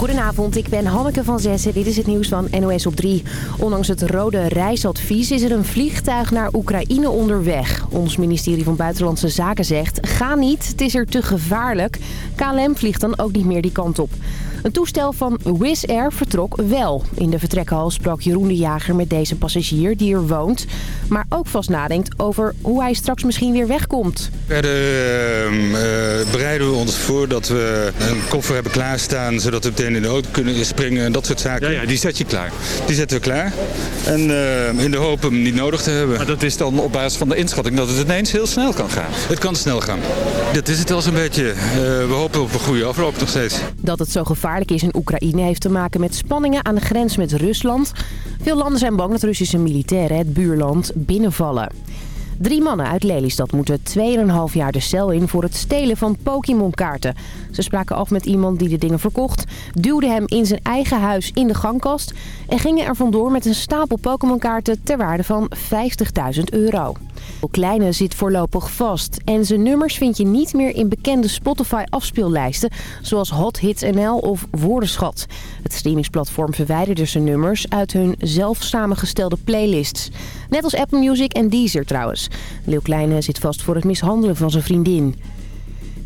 Goedenavond, ik ben Hanneke van Zessen. Dit is het nieuws van NOS op 3. Ondanks het rode reisadvies is er een vliegtuig naar Oekraïne onderweg. Ons ministerie van Buitenlandse Zaken zegt... ga niet, het is er te gevaarlijk. KLM vliegt dan ook niet meer die kant op. Een toestel van Wizz Air vertrok wel. In de vertrekhal sprak Jeroen de Jager met deze passagier die er woont. Maar ook vast nadenkt over hoe hij straks misschien weer wegkomt. Verder uh, bereiden we ons voor dat we een koffer hebben klaarstaan... zodat we meteen in de auto kunnen springen en dat soort zaken. Ja, ja die zet je klaar. Die zetten we klaar. En uh, in de hoop hem niet nodig te hebben. Maar dat is dan op basis van de inschatting dat het ineens heel snel kan gaan? Het kan snel gaan. Dat is het al zo'n beetje. Uh, we hopen op een goede afloop nog steeds. Dat het zo gevaarlijk is in Oekraïne heeft te maken met spanningen aan de grens met Rusland. Veel landen zijn bang dat Russische militairen het buurland binnenvallen. Drie mannen uit Lelystad moeten 2,5 jaar de cel in voor het stelen van Pokémon-kaarten. Ze spraken af met iemand die de dingen verkocht, duwden hem in zijn eigen huis in de gangkast... en gingen er vandoor met een stapel Pokémon-kaarten ter waarde van 50.000 euro. Kleine zit voorlopig vast en zijn nummers vind je niet meer in bekende Spotify afspeellijsten... zoals Hot Hits NL of Woordenschat. Het streamingsplatform verwijderde zijn nummers uit hun zelf samengestelde playlists. Net als Apple Music en Deezer trouwens. Leeuw Kleine zit vast voor het mishandelen van zijn vriendin.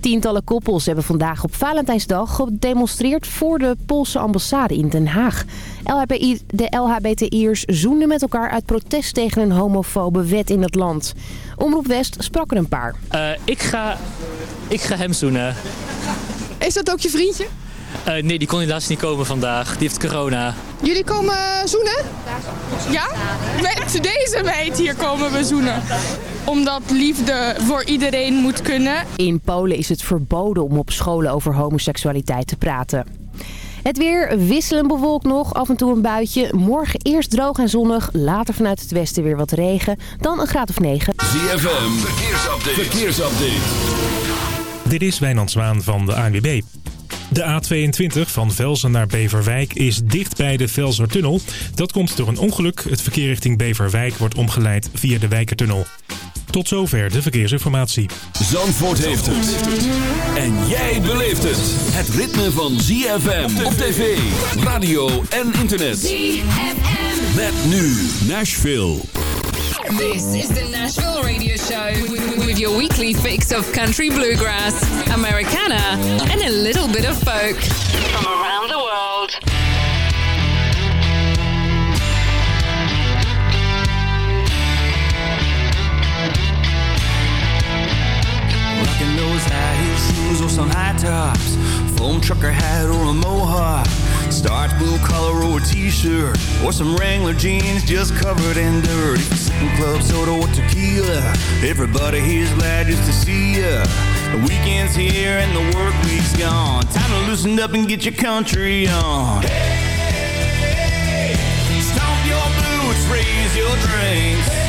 Tientallen koppels hebben vandaag op Valentijnsdag gedemonstreerd voor de Poolse ambassade in Den Haag. LHBI, de LHBTI'ers zoenden met elkaar uit protest tegen een homofobe wet in het land. Omroep West sprak er een paar. Uh, ik, ga, ik ga hem zoenen. Is dat ook je vriendje? Uh, nee, die kon helaas niet komen vandaag. Die heeft corona. Jullie komen zoenen? Ja? Met deze meid hier komen we zoenen. Omdat liefde voor iedereen moet kunnen. In Polen is het verboden om op scholen over homoseksualiteit te praten. Het weer wisselen bewolkt nog, af en toe een buitje. Morgen eerst droog en zonnig, later vanuit het westen weer wat regen. Dan een graad of 9. ZFM, verkeersupdate. verkeersupdate. Dit is Wijnand Zwaan van de ANWB. De A22 van Velzen naar Beverwijk is dicht bij de Velsertunnel. Dat komt door een ongeluk. Het verkeer richting Beverwijk wordt omgeleid via de Wijkertunnel. Tot zover de verkeersinformatie. Zandvoort heeft het. En jij beleeft het. Het ritme van ZFM op tv, radio en internet. ZFM. Met nu Nashville. This is the Nashville Radio Show with your weekly fix of country bluegrass, Americana, and a little bit of folk from around the world. Rocking those high heel shoes or some high tops, foam trucker hat or a mohawk. Starch blue collar or a t-shirt Or some Wrangler jeans just covered in dirt. Sipping club soda or tequila Everybody here's glad just to see ya. The weekend's here and the work week's gone. Time to loosen up and get your country on. Hey, stomp your boots, raise your drinks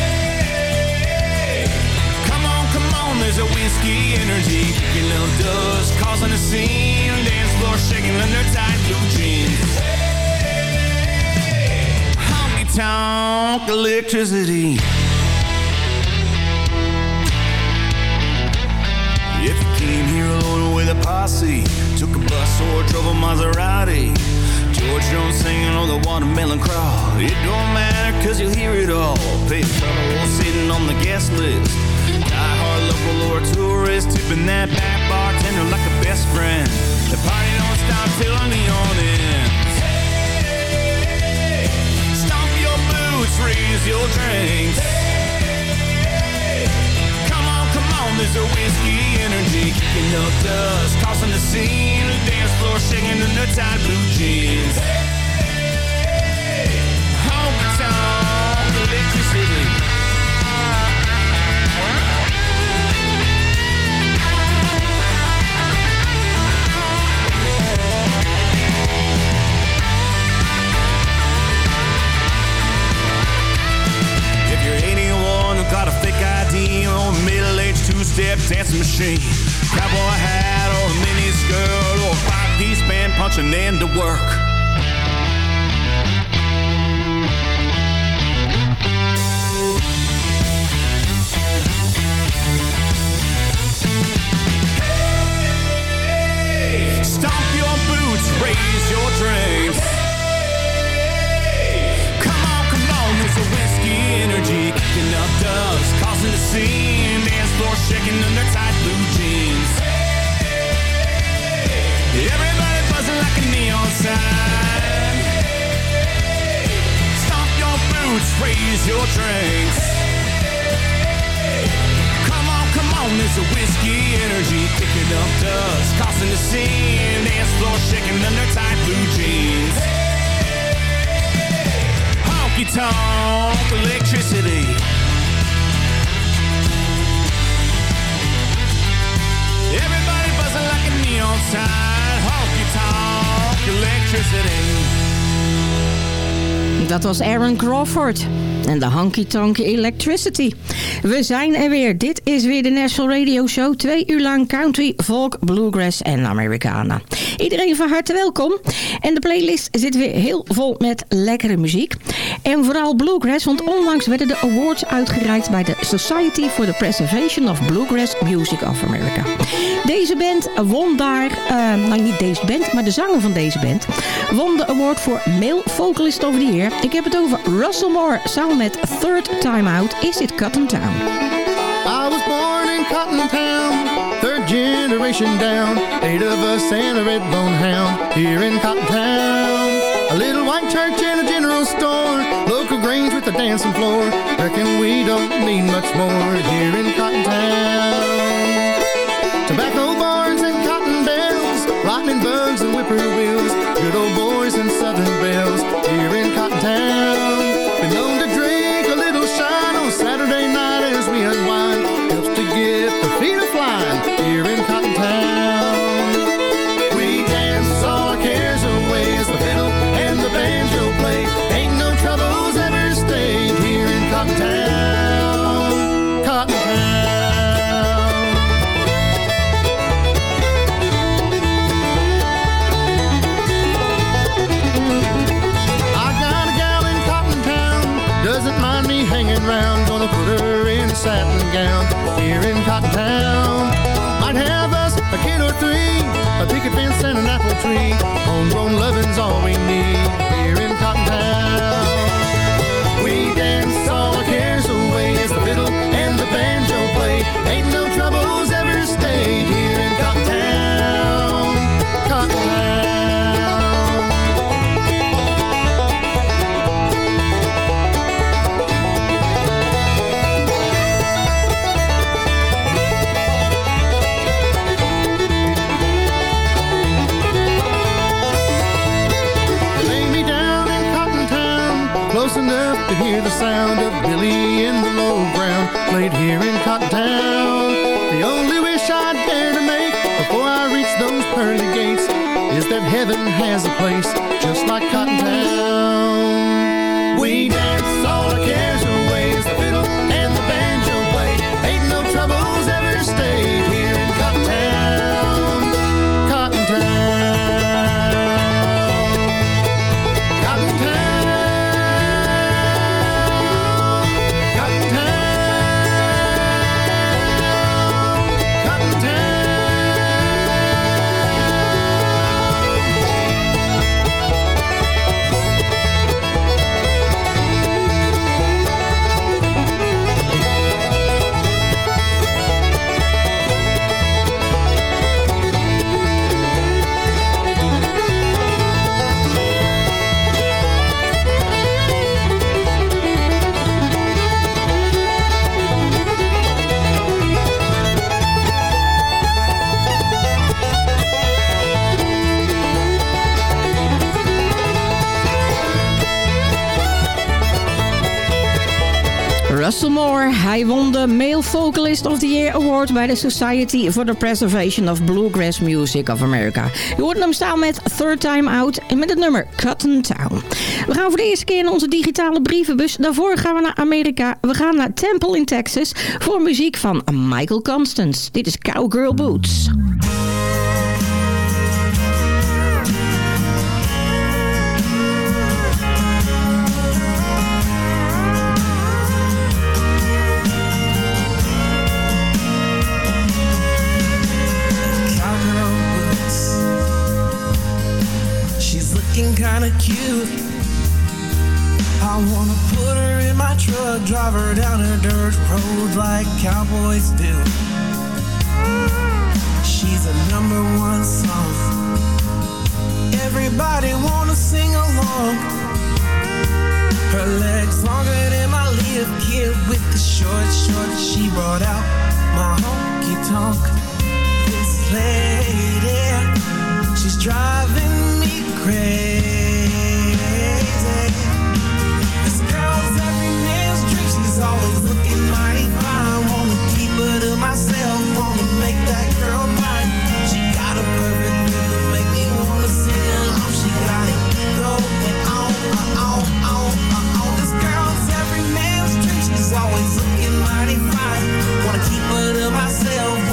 there's a whiskey energy Kicking up dust, causing a scene Dance floor shaking under tight blue jeans Honky tonk electricity. If you came here alone with a posse, took a bus or drove a Maserati, George Jones singing on the watermelon crawl, it don't matter cause you'll hear it all. Pay fellow sitting on the guest list. Die hard local or tourist, tipping that back bartender like a best friend. The party don't stop till the neon ends. raise your drinks. Hey, come on, come on, there's a whiskey energy kicking up dust, causing the scene. The dance floor shaking in the tight blue jeans. Hey, You're anyone who got a fake ID or a middle-aged two-step dancing machine. Cowboy hat or a miniskirt or a five-piece band punching in to work. Hey! Stomp your boots, raise your drinks. Hey! Come on, come on, there's a G Kicking up dust, causing a scene. Dance floor shaking under tight blue jeans. Hey, Everybody buzzing like a neon sign. Hey, Stomp your boots, raise your drinks. Hey, Come on, come on, there's a whiskey energy. Kicking up dust, causing a scene. Dance floor shaking under tight blue jeans. Hey! Tonk electricity. Everybody buzzing like a neon sign. Honky tonk electricity. Dat was Aaron Crawford en de Honky Tonk Electricity. We zijn er weer. Dit is weer de National Radio Show. Twee uur lang country, folk, bluegrass en Americana. Iedereen van harte welkom. En de playlist zit weer heel vol met lekkere muziek. En vooral bluegrass, want onlangs werden de awards uitgereikt bij de Society for the Preservation of Bluegrass Music of America. Deze band won daar, uh, nou niet deze band, maar de zanger van deze band, won de award voor Male Vocalist of the Year. Ik heb het over Russell Moore samen met Third Time Out Is It Cotton I was born in Cotton Town, third generation down, eight of us and a red bone hound here in Cotton Town. A little white church and a general store, local grange with a dancing floor. Reckon we don't need much more here in Cotton Town. Picket fence and an apple tree. Hij won de Male Vocalist of the Year Award bij de Society for the Preservation of Bluegrass Music of America. Je hoort hem staan met Third Time Out en met het nummer Cotton Town. We gaan voor de eerste keer in onze digitale brievenbus. Daarvoor gaan we naar Amerika. We gaan naar Temple in Texas voor muziek van Michael Constance. Dit is Cowgirl Boots. Drive her down a dirt road like cowboys do. She's a number one song. everybody wanna sing along. Her legs longer than my little kid with the short shorts. She brought out my honky tonk. This lady, she's driving me crazy. Always looking mighty fine. Wanna keep her to myself.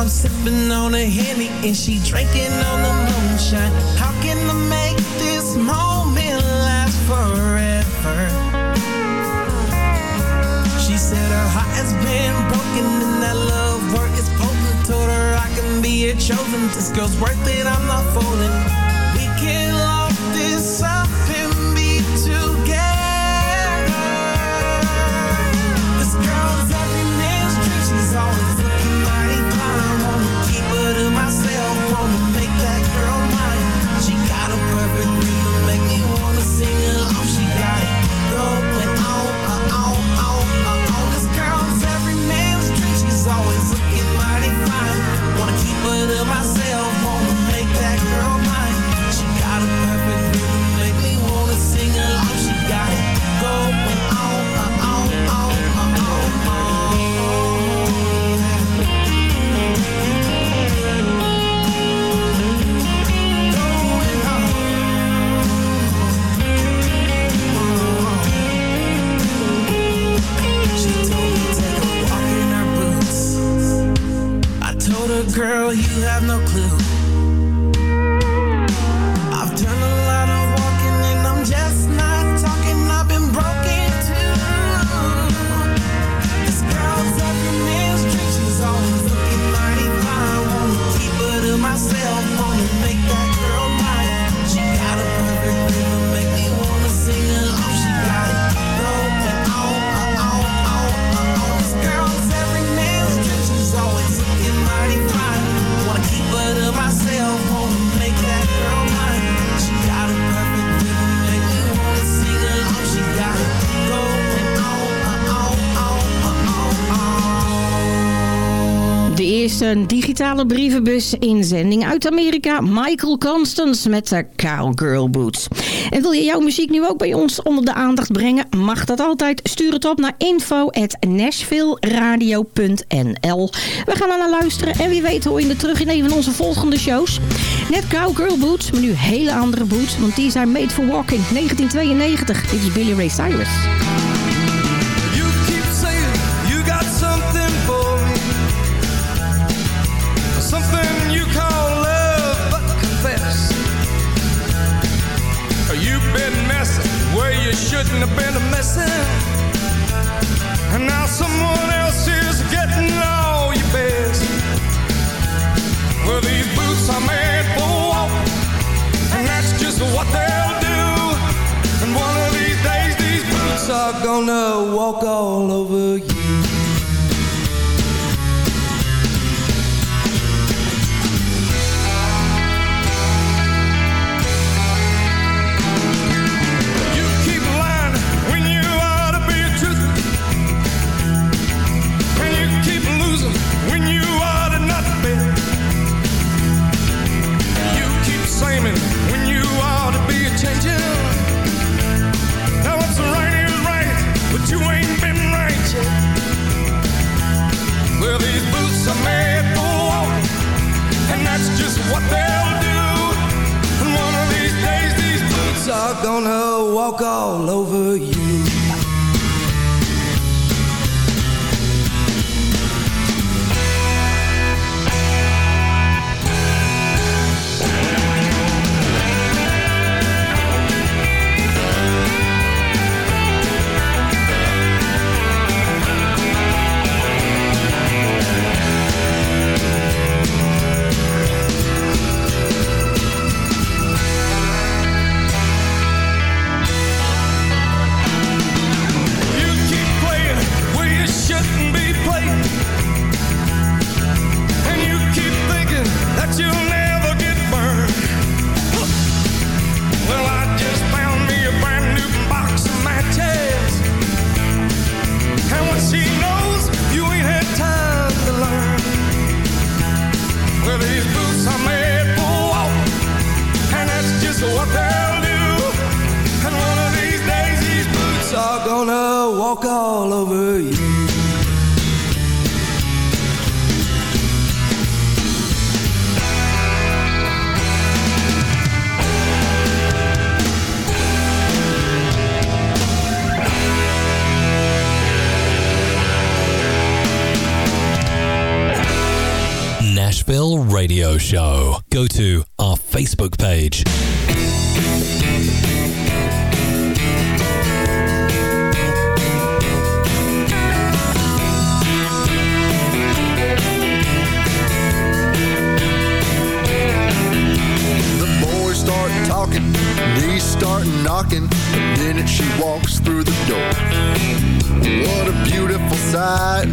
I'm sipping on a Henny and she drinking on the moonshine. How can I make this moment last forever? She said her heart has been broken and that love work is potent. Told her I can be your chosen. This girl's worth it, I'm not falling. We can Eerste digitale brievenbus inzending uit Amerika. Michael Constance met de Cowgirl Boots. En wil je jouw muziek nu ook bij ons onder de aandacht brengen? Mag dat altijd. Stuur het op naar info.nashvilleradio.nl We gaan er naar luisteren. En wie weet hoor je het terug in een van onze volgende shows. Net Cowgirl Boots, maar nu hele andere boots. Want die zijn made for walking. 1992. Dit is Billy Ray Cyrus. You shouldn't have been a messing. And now someone else is getting all your best. Well, these boots are made for walking, and that's just what they'll do. And one of these days, these boots are gonna walk all over. You just what they'll do. One of these days, these boots are gonna walk all over you. Go to our Facebook page. The boys start talking, knees start knocking the minute she walks through the door. What a beautiful sight,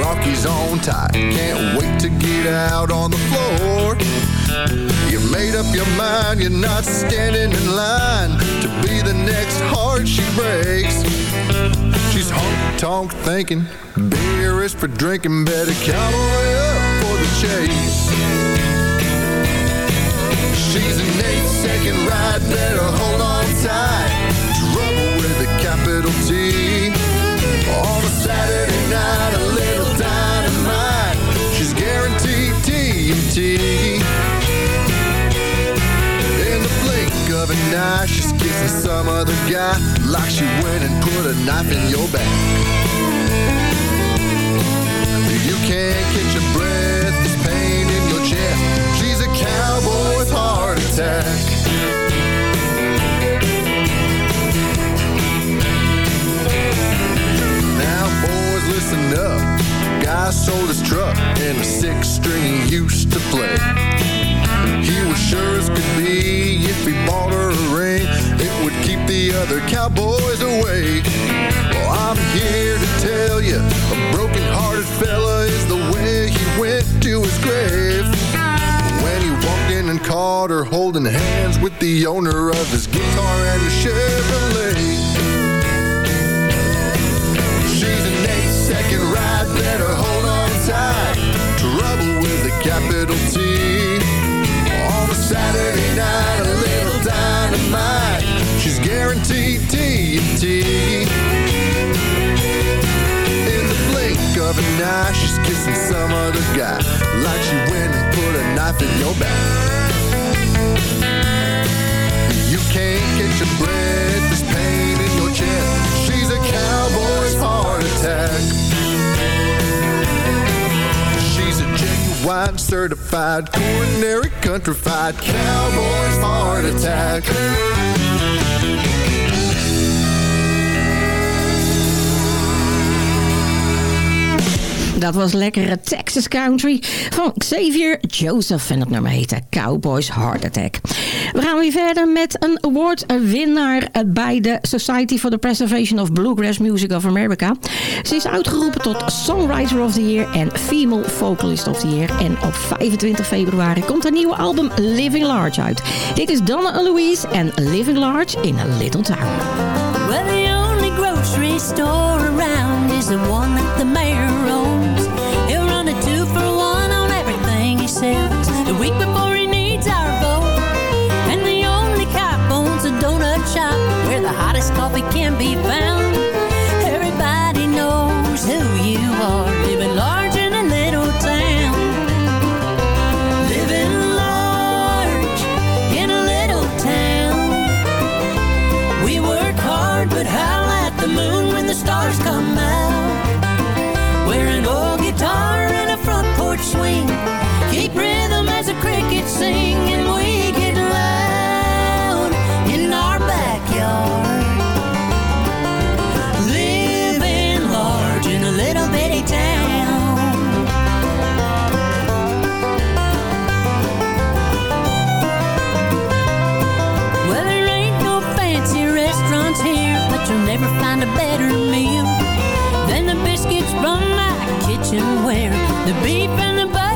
Rocky's on tight, can't wait to get out on the floor. You made up your mind, you're not standing in line to be the next heart she breaks. She's honk-tonk thinking, beer is for drinking, better way up for the chase. She's an eight-second ride, better hold on tight. Trouble with a capital T. On a Saturday night, a little dynamite. She's guaranteed TNT. Eye, she's kissing some other guy. Like she went and put a knife in your back. You can't catch a breath, there's pain in your chest. She's a cowboy's heart attack. Now, boys, listen up. Guy sold his truck and a six string he used to play. He was sure as could be if he bought her a ring, it would keep the other cowboys away. Well, I'm here to tell you, a broken hearted fella is the way he went to his grave. When he walked in and caught her holding hands with the owner of his guitar and his Chevrolet. She's an eight second ride, better hold on tight. Trouble with a capital T. Saturday night, a little dynamite. She's guaranteed TNT. In the blink of an eye, she's kissing some other guy. Like she went and put a knife in your back. You can't catch a breath, certified, coronary, countrified cowboy's heart attack. Dat was lekkere Texas Country van Xavier Joseph. En het nummer heette Cowboys Heart Attack. We gaan weer verder met een awardwinnaar bij de Society for the Preservation of Bluegrass Music of America. Ze is uitgeroepen tot Songwriter of the Year en Female Vocalist of the Year. En op 25 februari komt haar nieuwe album Living Large uit. Dit is Donna Louise en Living Large in a Little Town. Well, the only grocery store around is the one that the mayor everything. The week before he needs our vote. And the only cop owns a donut shop where the hottest coffee can be found. The beef and the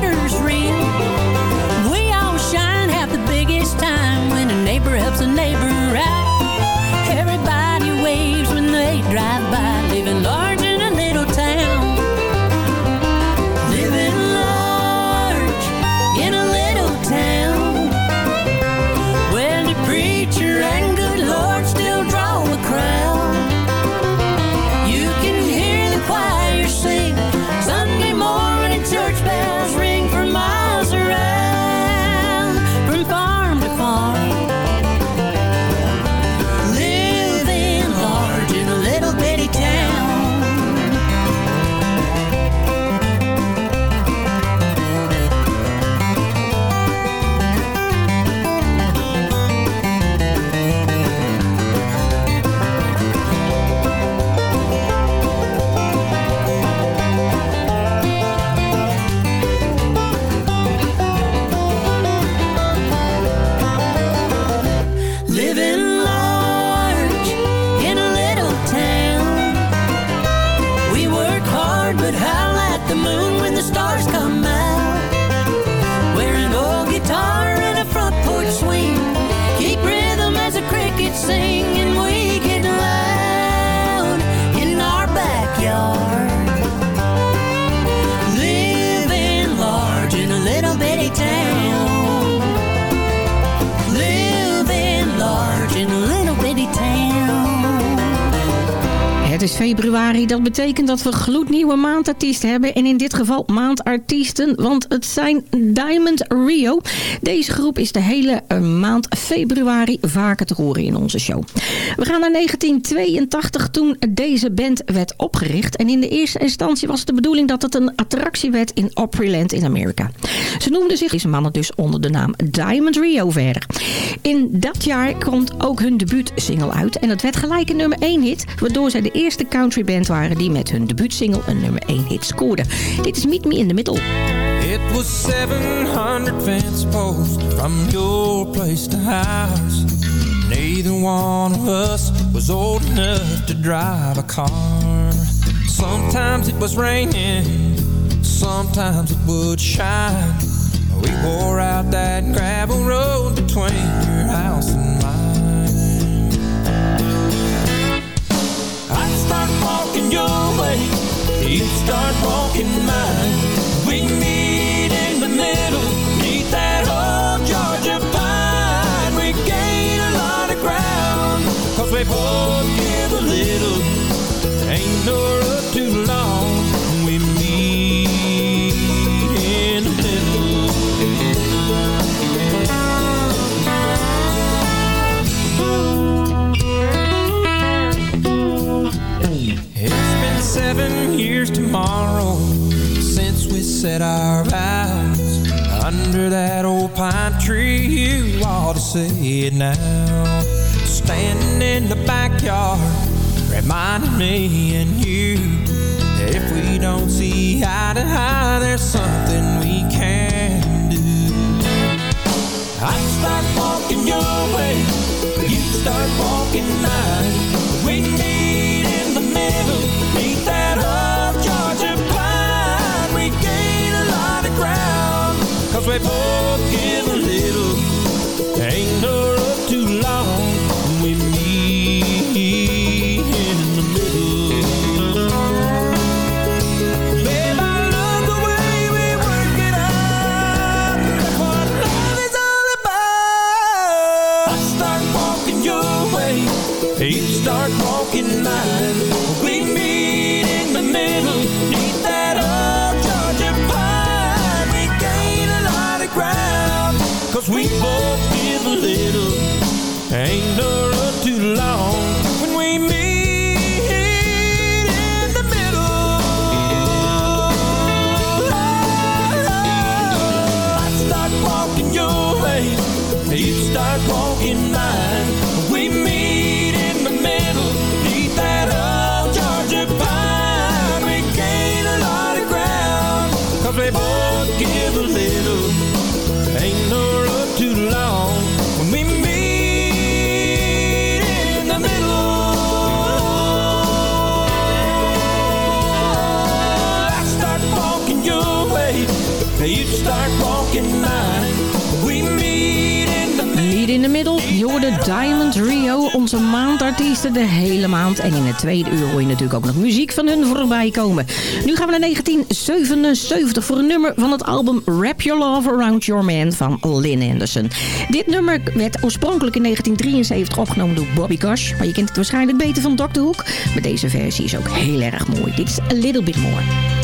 februari, dat betekent dat we gloednieuwe maandartiesten hebben. En in dit geval maandartiesten, want het zijn Diamond Rio. Deze groep is de hele eh, maand februari vaker te horen in onze show. We gaan naar 1982 toen deze band werd opgericht. En in de eerste instantie was het de bedoeling dat het een attractie werd in Opryland in Amerika. Ze noemden zich deze mannen dus onder de naam Diamond Rio verder. In dat jaar komt ook hun debuutsingle uit. En het werd gelijk een nummer 1 hit. Waardoor zij de eerste countryband waren die met hun debuutsingle een nummer 1 hit scoorde. Dit is Meet Me in the Middle. It was 700 fence posts from your place to ours. Neither one of us was old enough to drive a car. Sometimes it was raining, sometimes it would shine. We wore out that gravel road between your house and mine. Walking your way, you'd start walking mine. We meet in the middle, meet that old Georgia pine. We gain a lot of ground, cause we both give a little. Ain't no road too long, seven years tomorrow since we said our vows under that old pine tree. You ought to see it now, standing in the backyard, reminding me and you if we don't see eye to eye, there's something we can do. I'd start walking your way, you start walking mine. We both give a little. Ain't no hoorde Diamond Rio, onze maandartiesten de hele maand. En in het tweede uur hoor je natuurlijk ook nog muziek van hun voorbij komen. Nu gaan we naar 1977 voor een nummer van het album Wrap Your Love Around Your Man van Lynn Anderson. Dit nummer werd oorspronkelijk in 1973 opgenomen door Bobby Gosh. Maar je kent het waarschijnlijk beter van Dr. Hook. Maar deze versie is ook heel erg mooi. Dit is A Little Bit More.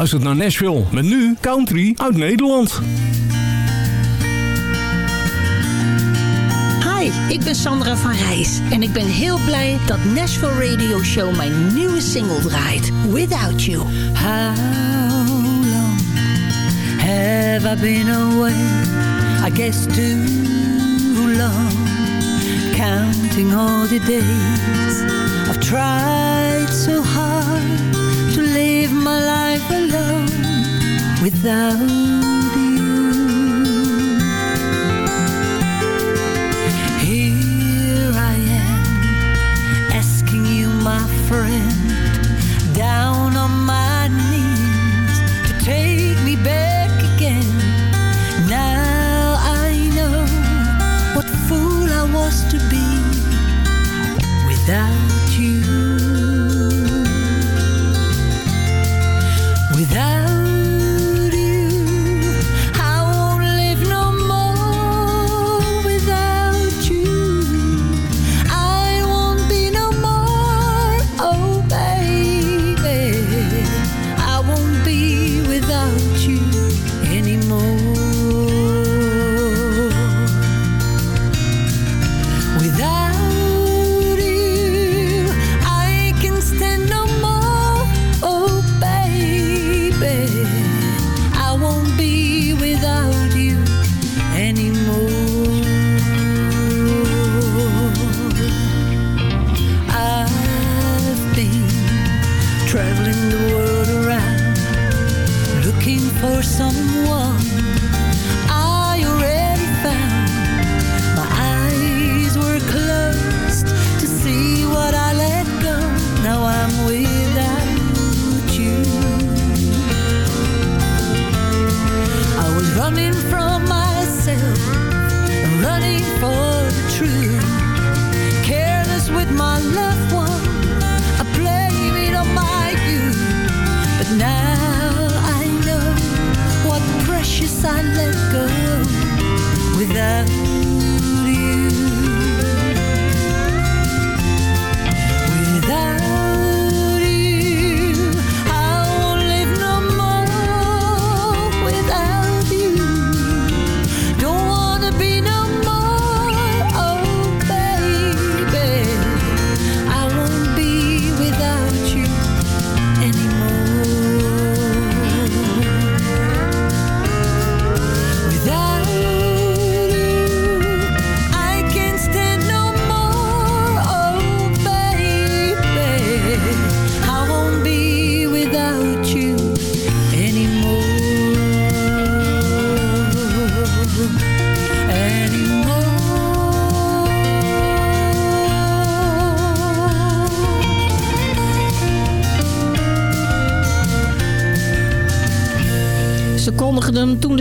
Luistert naar Nashville. Met nu country uit Nederland. Hi, ik ben Sandra van Rijs en ik ben heel blij dat Nashville Radio Show mijn nieuwe single draait, Without You. How long have I been away? I guess too long. Counting all the days I've tried so hard without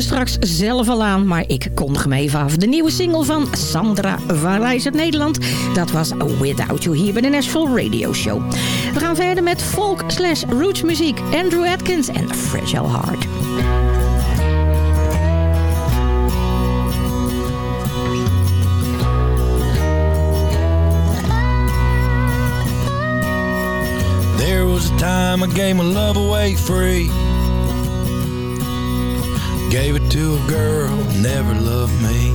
straks zelf al aan, maar ik kondig hem even af. De nieuwe single van Sandra van Rijs uit Nederland. Dat was Without You hier bij de Nashville Radio Show. We gaan verder met folk slash roots muziek. Andrew Atkins en Fragile Heart. There was a time I gave my love away free. Gave it to a girl who never loved me.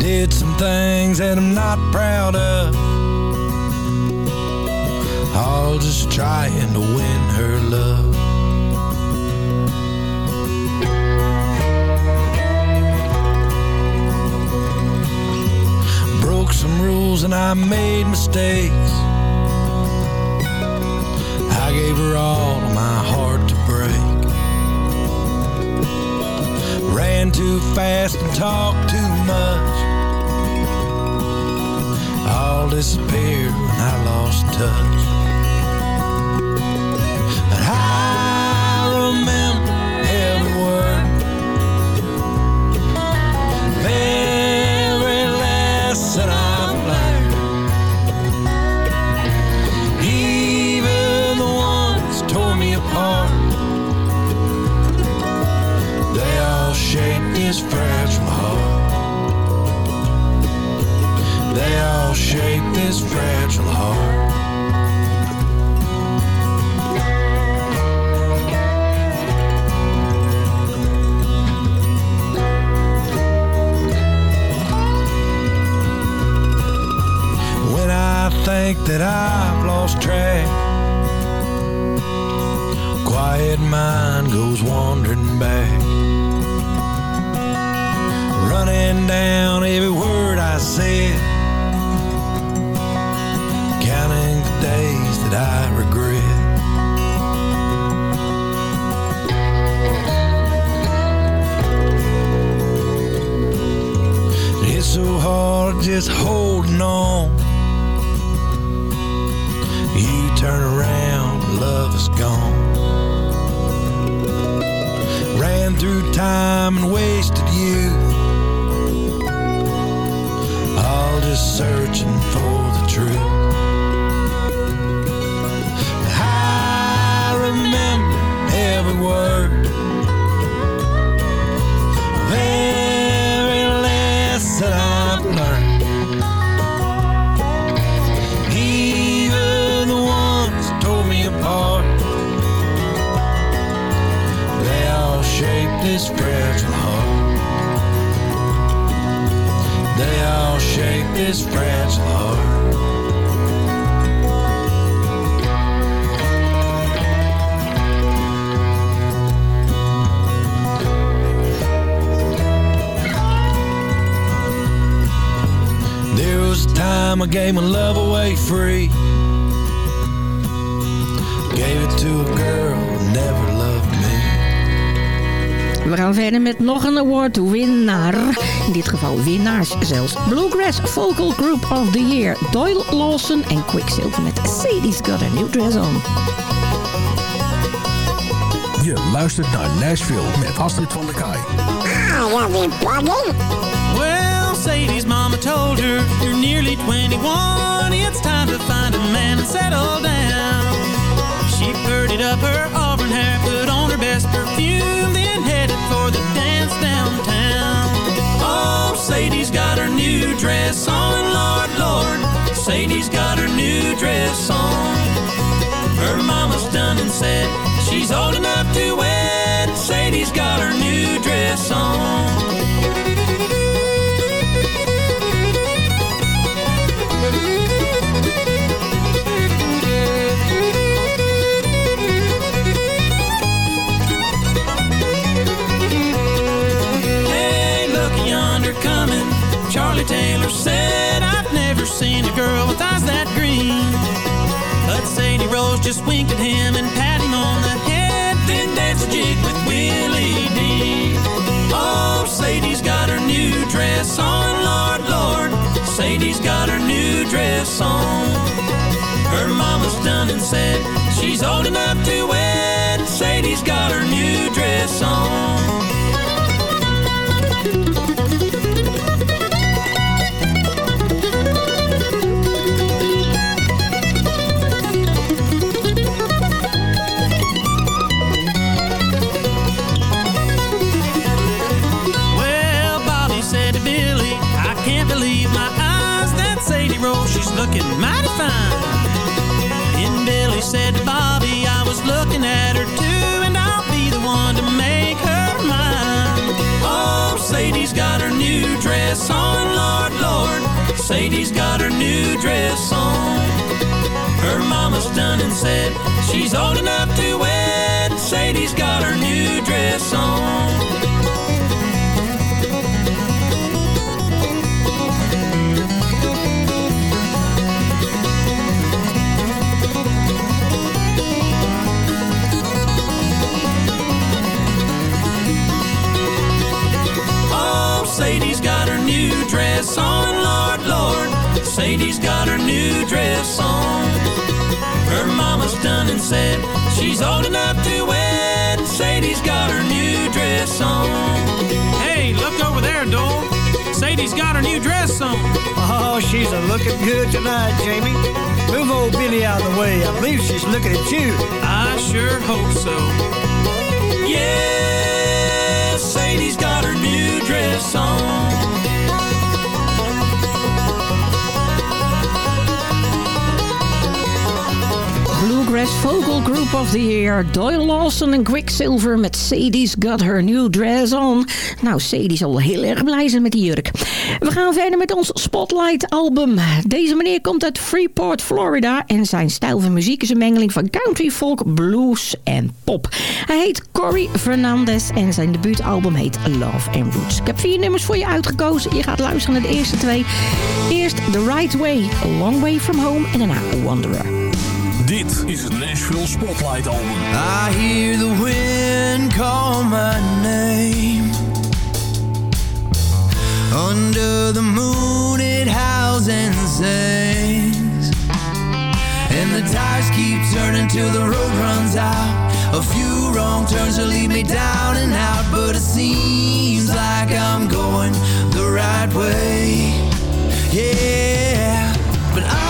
Did some things that I'm not proud of. All just trying to win her love. Broke some rules and I made mistakes. I gave her all my Ran too fast and talked too much. All disappeared when I lost touch. But I remember every word. Every is fragile from. They all shape this fragile heart. When I think that I've lost track, quiet mind goes wandering back my love away free. Gave it to a girl who never loved me. We gaan verder met nog een award-winnaar. In dit geval winnaars zelfs. Bluegrass Vocal Group of the Year. Doyle Lawson en Quicksilver met Sadie's Got a New Dress On. Je luistert naar Nashville met Astrid van der Kaai. Well, Sadie's mama told her, You're nearly 21. It's time to find a man and settle down. She girded up her auburn hair, put on her best perfume, then headed for the dance downtown. Oh, Sadie's got her new dress on, Lord, Lord. Sadie's got her new dress on. Her mama's done and said she's old enough to wed. Sadie's got her new dress on. Charlie Taylor said, I've never seen a girl with eyes that green. But Sadie Rose just winked at him and pat him on the head, then danced a jig with Willie D. Oh, Sadie's got her new dress on, Lord, Lord. Sadie's got her new dress on. Her mama's done and said she's old enough to wed. Sadie's got her new dress said Bobby, I was looking at her too, and I'll be the one to make her mine. Oh, Sadie's got her new dress on, Lord, Lord. Sadie's got her new dress on. Her mama's done and said she's old enough to wed. Sadie's got her new Sadie's got her new dress on. Her mama's done and said she's old enough to wed. Sadie's got her new dress on. Hey, look over there, Dole. Sadie's got her new dress on. Oh, she's a looking good tonight, Jamie. Move old Billy out of the way. I believe she's looking at you. I sure hope so. Yeah, Sadie's got her new dress on. Bluegrass Vocal Group of the Year. Doyle Lawson en Quicksilver met Sadie's Got Her New Dress On. Nou, Sadie zal heel erg blij zijn met die jurk. We gaan verder met ons Spotlight album. Deze meneer komt uit Freeport, Florida. En zijn stijl van muziek is een mengeling van country, folk, blues en pop. Hij heet Corey Fernandez en zijn debuutalbum heet Love and Roots. Ik heb vier nummers voor je uitgekozen. Je gaat luisteren naar de eerste twee. Eerst The Right Way, A Long Way From Home en daarna Wanderer. Dit is het Nashville Spotlight Album. I hear the wind call my name. Under the moon it howls and sings And the tires keep turning till the road runs out. A few wrong turns will lead me down and out But it seems like I'm going the right way. Yeah But I'm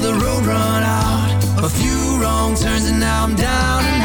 till the road run out. A few wrong turns and now I'm down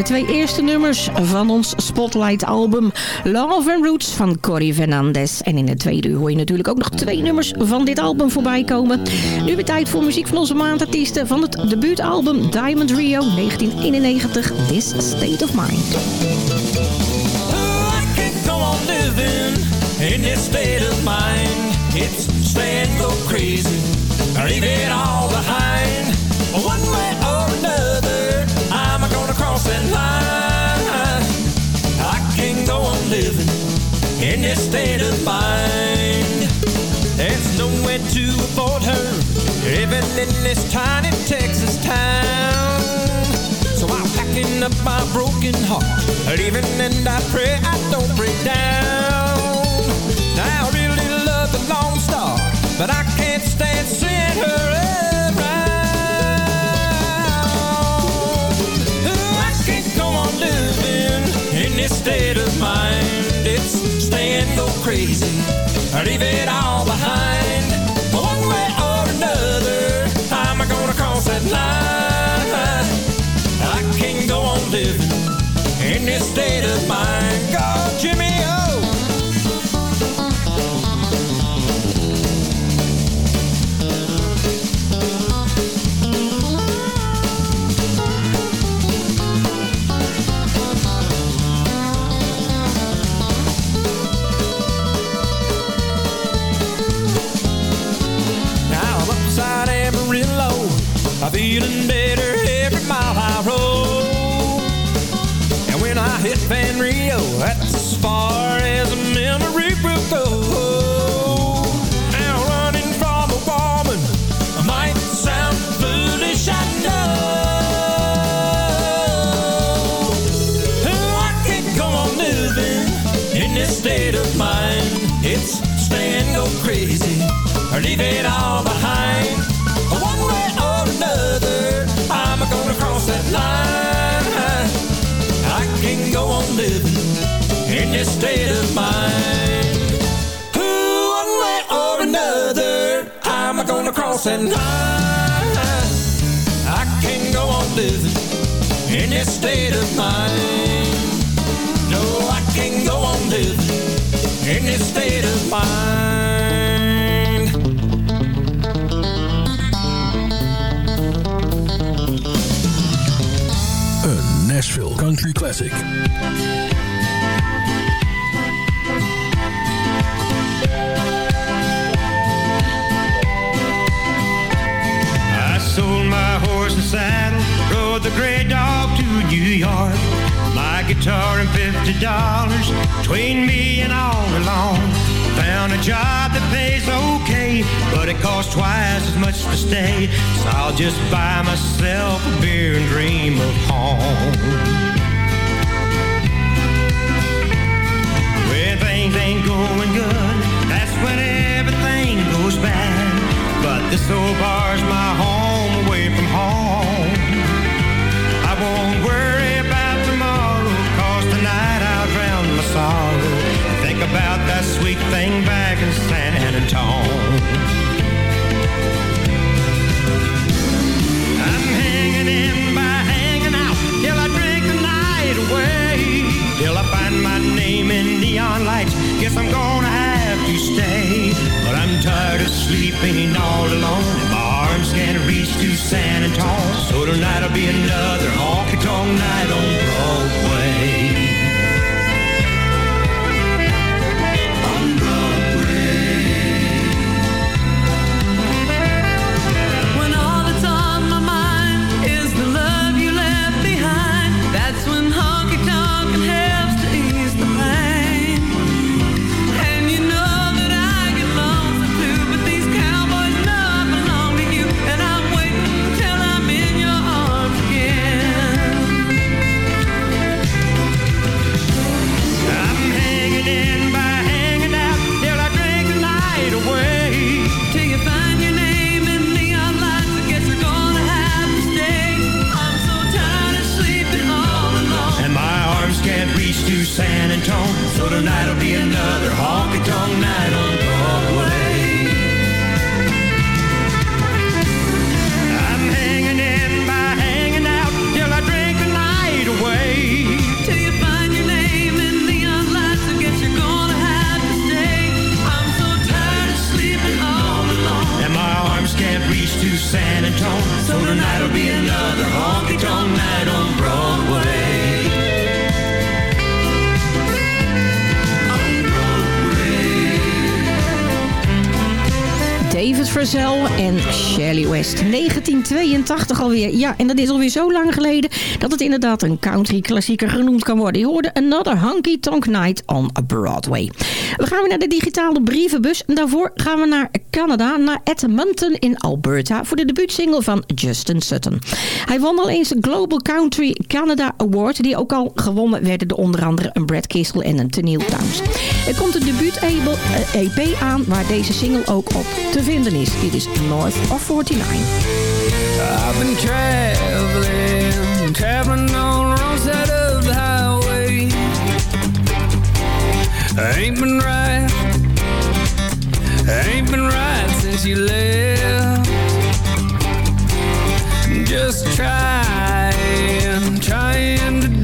de twee eerste nummers van ons Spotlight album Love and Roots van Cory Fernandez. En in het tweede uur hoor je natuurlijk ook nog twee nummers van dit album voorbij komen. Nu weer tijd voor muziek van onze maandartiesten van het debuutalbum Diamond Rio 1991, This State of Mind. Line. I can't go on living in this state of mind. There's nowhere to avoid her, even in this tiny Texas town. So I'm packing up my broken heart, leaving and I pray I don't break down. Now I really love the Lone Star, but I can't stand seeing her around. State of mind. It's stay and go crazy, leave it all behind. One way or another, I'm gonna cross that line. I can't go on living in this state of mind. Van Rio, as that line. I can go on living in this state of mind. No, I can go on living in this state of mind. Een Nashville Country Classic. Rode the gray dog to New York. My guitar and fifty dollars between me and all alone. Found a job that pays okay, but it costs twice as much to stay. So I'll just buy myself a beer and dream of home. When things ain't going good, that's when everything goes bad. But this old bar's my home away from home. Won't worry about tomorrow, cause tonight I'll drown my sorrow. Think about that sweet thing back in San Antone. I'm hanging in by hanging out till I drink the night away. Till I find my name in neon lights. Guess I'm gonna have to stay. But I'm tired of sleeping all alone. Arms can't reach to San Antone. So tonight'll be another honky tonk night on Broadway. Ja, en dat is alweer zo lang geleden dat het inderdaad een country klassieker genoemd kan worden. Je hoorde Another Honky Tonk Night on Broadway. We gaan weer naar de digitale brievenbus. En daarvoor gaan we naar Canada, naar Edmonton in Alberta... voor de debuutsingle van Justin Sutton. Hij won al eens de Global Country Canada Award... die ook al gewonnen werden door onder andere een Brad Kissel en een Tennille Towns. Er komt een debuut-EP aan waar deze single ook op te vinden is. Dit is North of 49. I've been traveling, traveling on the wrong side of the highway. I ain't been right, I ain't been right since you left. Just trying, trying to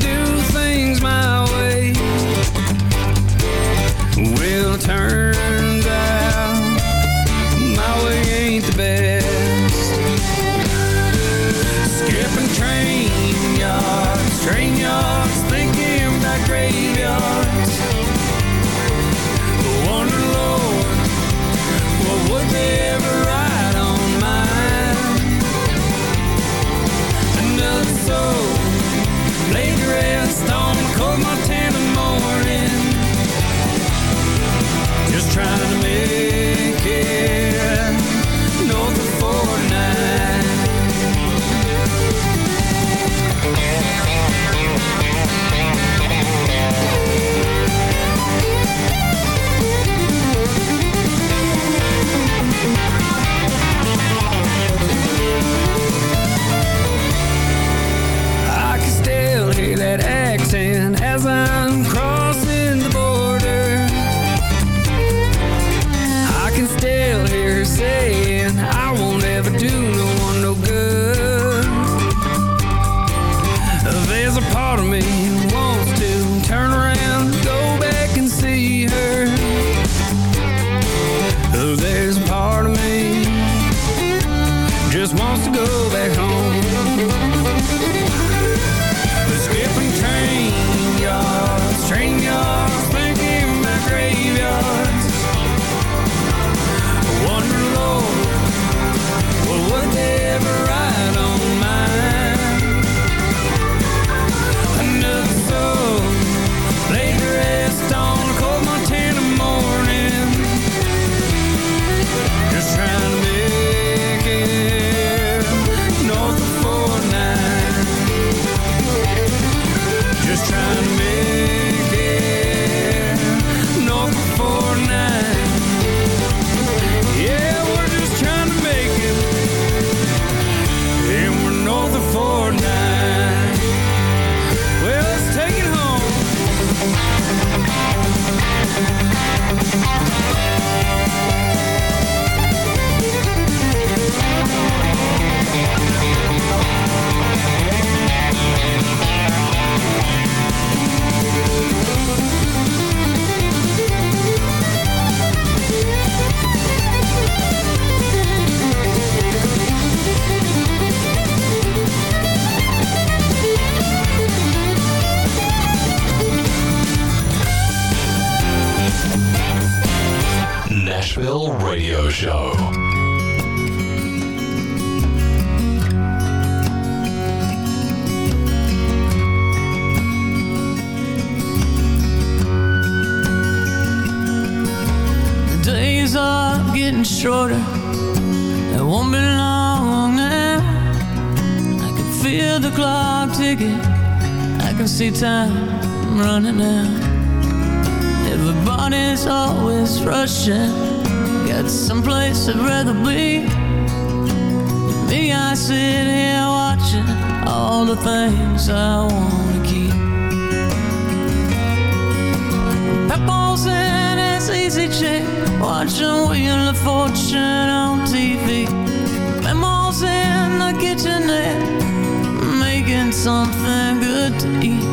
making something good to eat.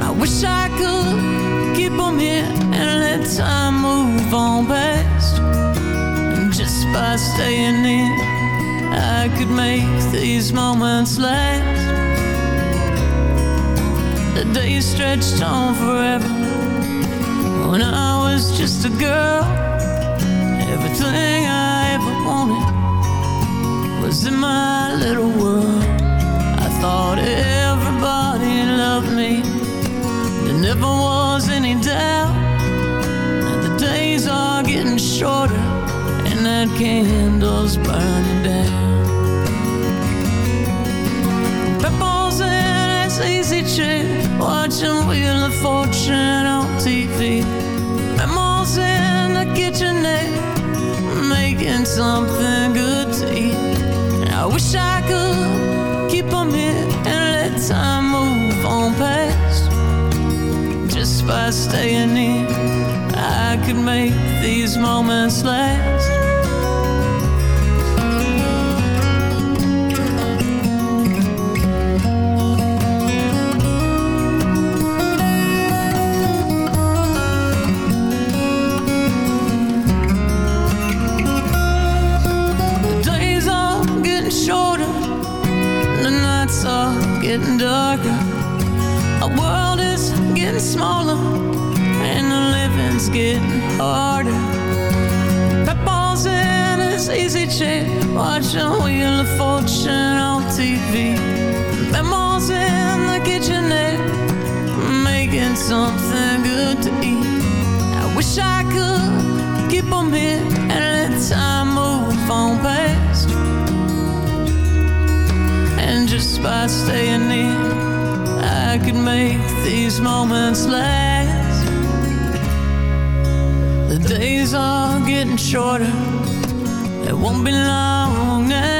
I wish I could keep keep 'em here and let time move on past. And just by staying near, I could make these moments last. The days stretched on forever. When I was just a girl, everything I ever wanted was in my little world. Thought everybody loved me. There never was any doubt. And the days are getting shorter, and that candle's burning down. Peppers in his easy chair, watching Wheel of Fortune on TV. Memos in the kitchenette, making something good to eat. I wish I could by staying near, I could make these moments last. Getting harder. Peppers in his easy chair, watching Wheel of Fortune on TV. Memos in the kitchenette, making something good to eat. I wish I could keep 'em here and let time move on past. And just by staying near, I could make these moments last. Days are getting shorter, it won't be long now.